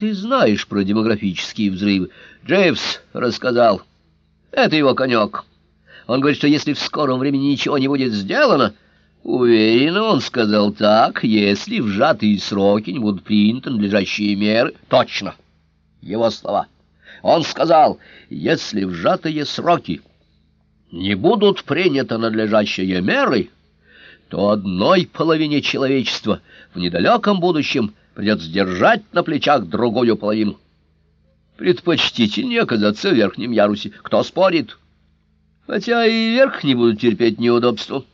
Ты знаешь про демографические взрывы. Джейвс рассказал. Это его конек. Он говорит, что если в скором времени ничего не будет сделано... Уверенно он сказал так, если в сжатые сроки не будут приняты надлежащие меры. Точно. Его слова. Он сказал, если в сжатые сроки не будут приняты надлежащие меры, то одной половине человечества в недалеком будущем придется держать на плечах другую половину. Предпочтительнее оказаться в верхнем ярусе. Кто спорит? Хотя и вверх не будут терпеть неудобства,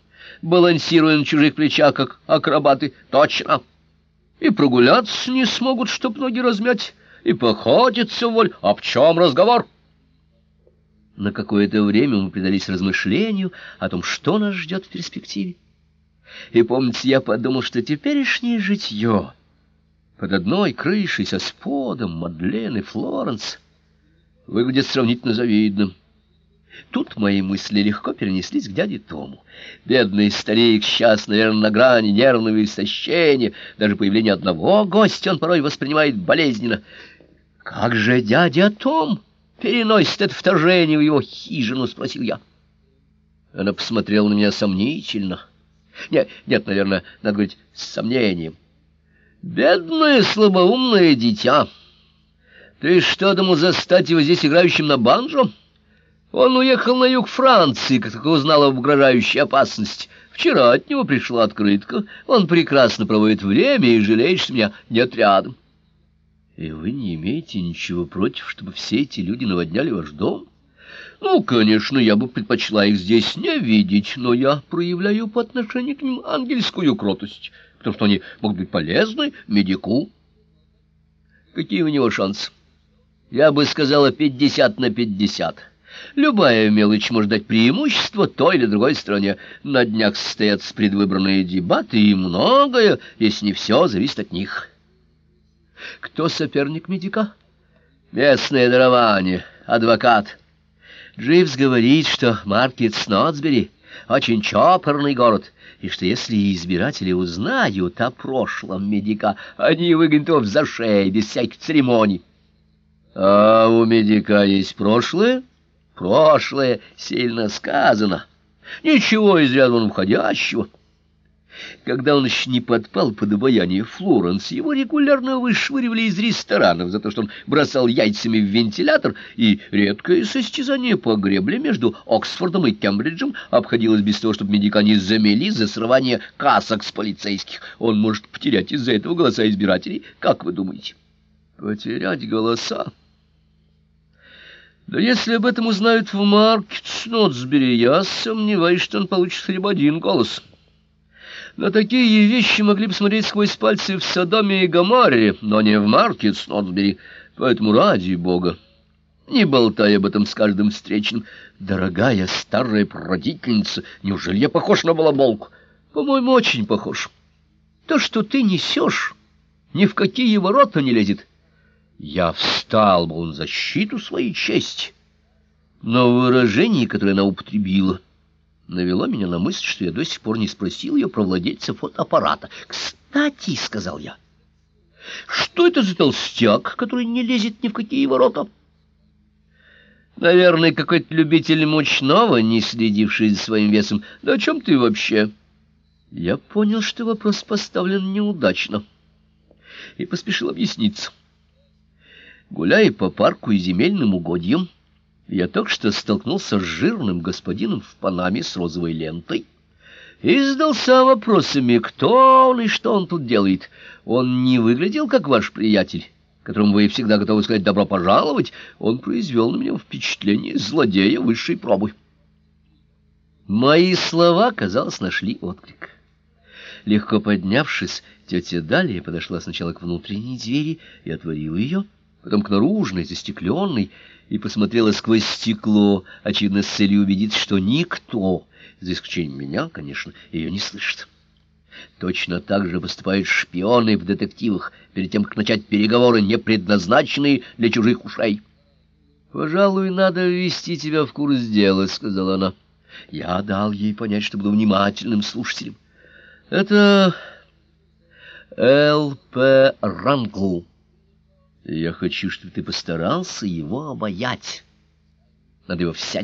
балансируя на чужих плечах, как акробаты. Точно. И прогуляться не смогут, чтоб ноги размять, и походиться воль. Об чем разговор? На какое-то время мы предались размышлению о том, что нас ждет в перспективе. И, помните, я подумал, что теперешнее житье под одной крышей со сподом Мадлен и Флоренс выглядит сравнительно завидным. Тут мои мысли легко перенеслись к дяде Тому. Бедный старик сейчас, наверное, на грани нервного истощения. Даже появление одного гостя он порой воспринимает болезненно. «Как же дядя Том переносит это вторжение в его хижину?» — спросил я. Она посмотрела на меня сомнительно. Нет, нет, наверное, надо говорить с сомнением. Бедное слабоумное дитя! Ты что, думал застать его здесь играющим на банджо? Он уехал на юг Франции, как только узнал об угрожающей опасности. Вчера от него пришла открытка. Он прекрасно проводит время и жалеет, что меня нет рядом. И вы не имеете ничего против, чтобы все эти люди наводняли ваш дом? Ну, конечно, я бы предпочла их здесь не видеть, но я проявляю по отношению к ним ангельскую кротость» потому что они могут быть полезны медику. Какие у него шансы? Я бы сказала пятьдесят на пятьдесят. Любая мелочь может дать преимущество той или другой стране. На днях состоятся предвыборные дебаты, и многое, если не все, зависит от них. Кто соперник медика? Местное дарование, адвокат. Дживс говорит, что Маркет Снотсбери очень чопорный город, и что если избиратели узнают о прошлом медика, они выгонят его в зашей, без всяких церемоний. А у медика есть прошлое? Прошлое сильно сказано. Ничего из ряда входящего. Когда он еще не подпал под обаяние Флоренс, его регулярно вышвыривали из ресторанов за то, что он бросал яйцами в вентилятор, и редкое состязание по гребле между Оксфордом и Кембриджем обходилось без того, чтобы медика не замели за срывание касок с полицейских. Он может потерять из-за этого голоса избирателей. Как вы думаете? Потерять голоса? Да если об этом узнают в Маркет Снотсбери, я сомневаюсь, что он получит бы один голос. На такие вещи могли бы смотреть сквозь пальцы в Содоме и Гоморре, но не в Маркет Снотсбери. Поэтому ради бога, не болтай об этом с каждым встречным. Дорогая старая прародительница, неужели я похож на балаболку? По-моему, очень похож. То, что ты несешь, ни в какие ворота не лезет. Я встал, мол, на защиту своей чести. Но выражение, которое она употребила навело меня на мысль, что я до сих пор не спросил ее про владельца фотоаппарата. «Кстати», — сказал я, — «что это за толстяк, который не лезет ни в какие ворота?» «Наверное, какой-то любитель мучного, не следивший за своим весом. Да о чем ты вообще?» Я понял, что вопрос поставлен неудачно, и поспешил объясниться. Гуляя по парку и земельным угодьям, я только что столкнулся с жирным господином в панаме с розовой лентой и задался вопросами, кто он и что он тут делает. Он не выглядел как ваш приятель, которому вы всегда готовы сказать «добро пожаловать». Он произвел на меня впечатление злодея высшей пробы. Мои слова, казалось, нашли отклик. Легко поднявшись, тетя Далия подошла сначала к внутренней двери и отворила ее, потом к наружной, застекленной, и посмотрела сквозь стекло, очевидно, с целью убедиться, что никто, за исключением меня, конечно, ее не слышит. Точно так же поступают шпионы в детективах перед тем, как начать переговоры, не предназначенные для чужих ушей. «Пожалуй, надо ввести тебя в курс дела», — сказала она. Я дал ей понять, что буду внимательным слушателем. «Это Л.П. Ранкл». Я хочу, чтобы ты постарался его обаять. Надо его всячески